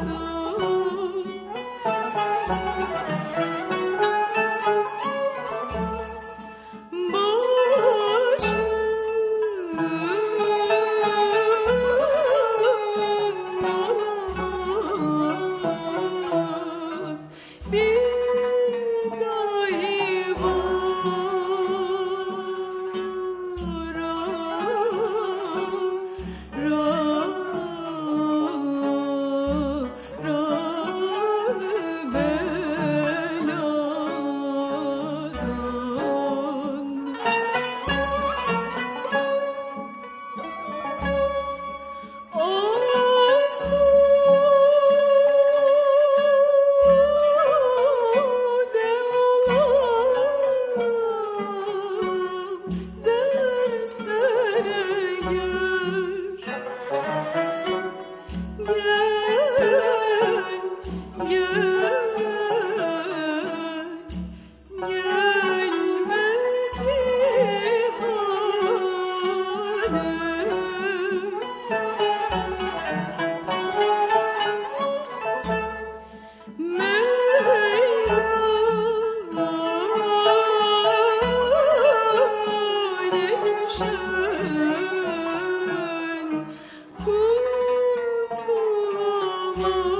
Oh, no. blue.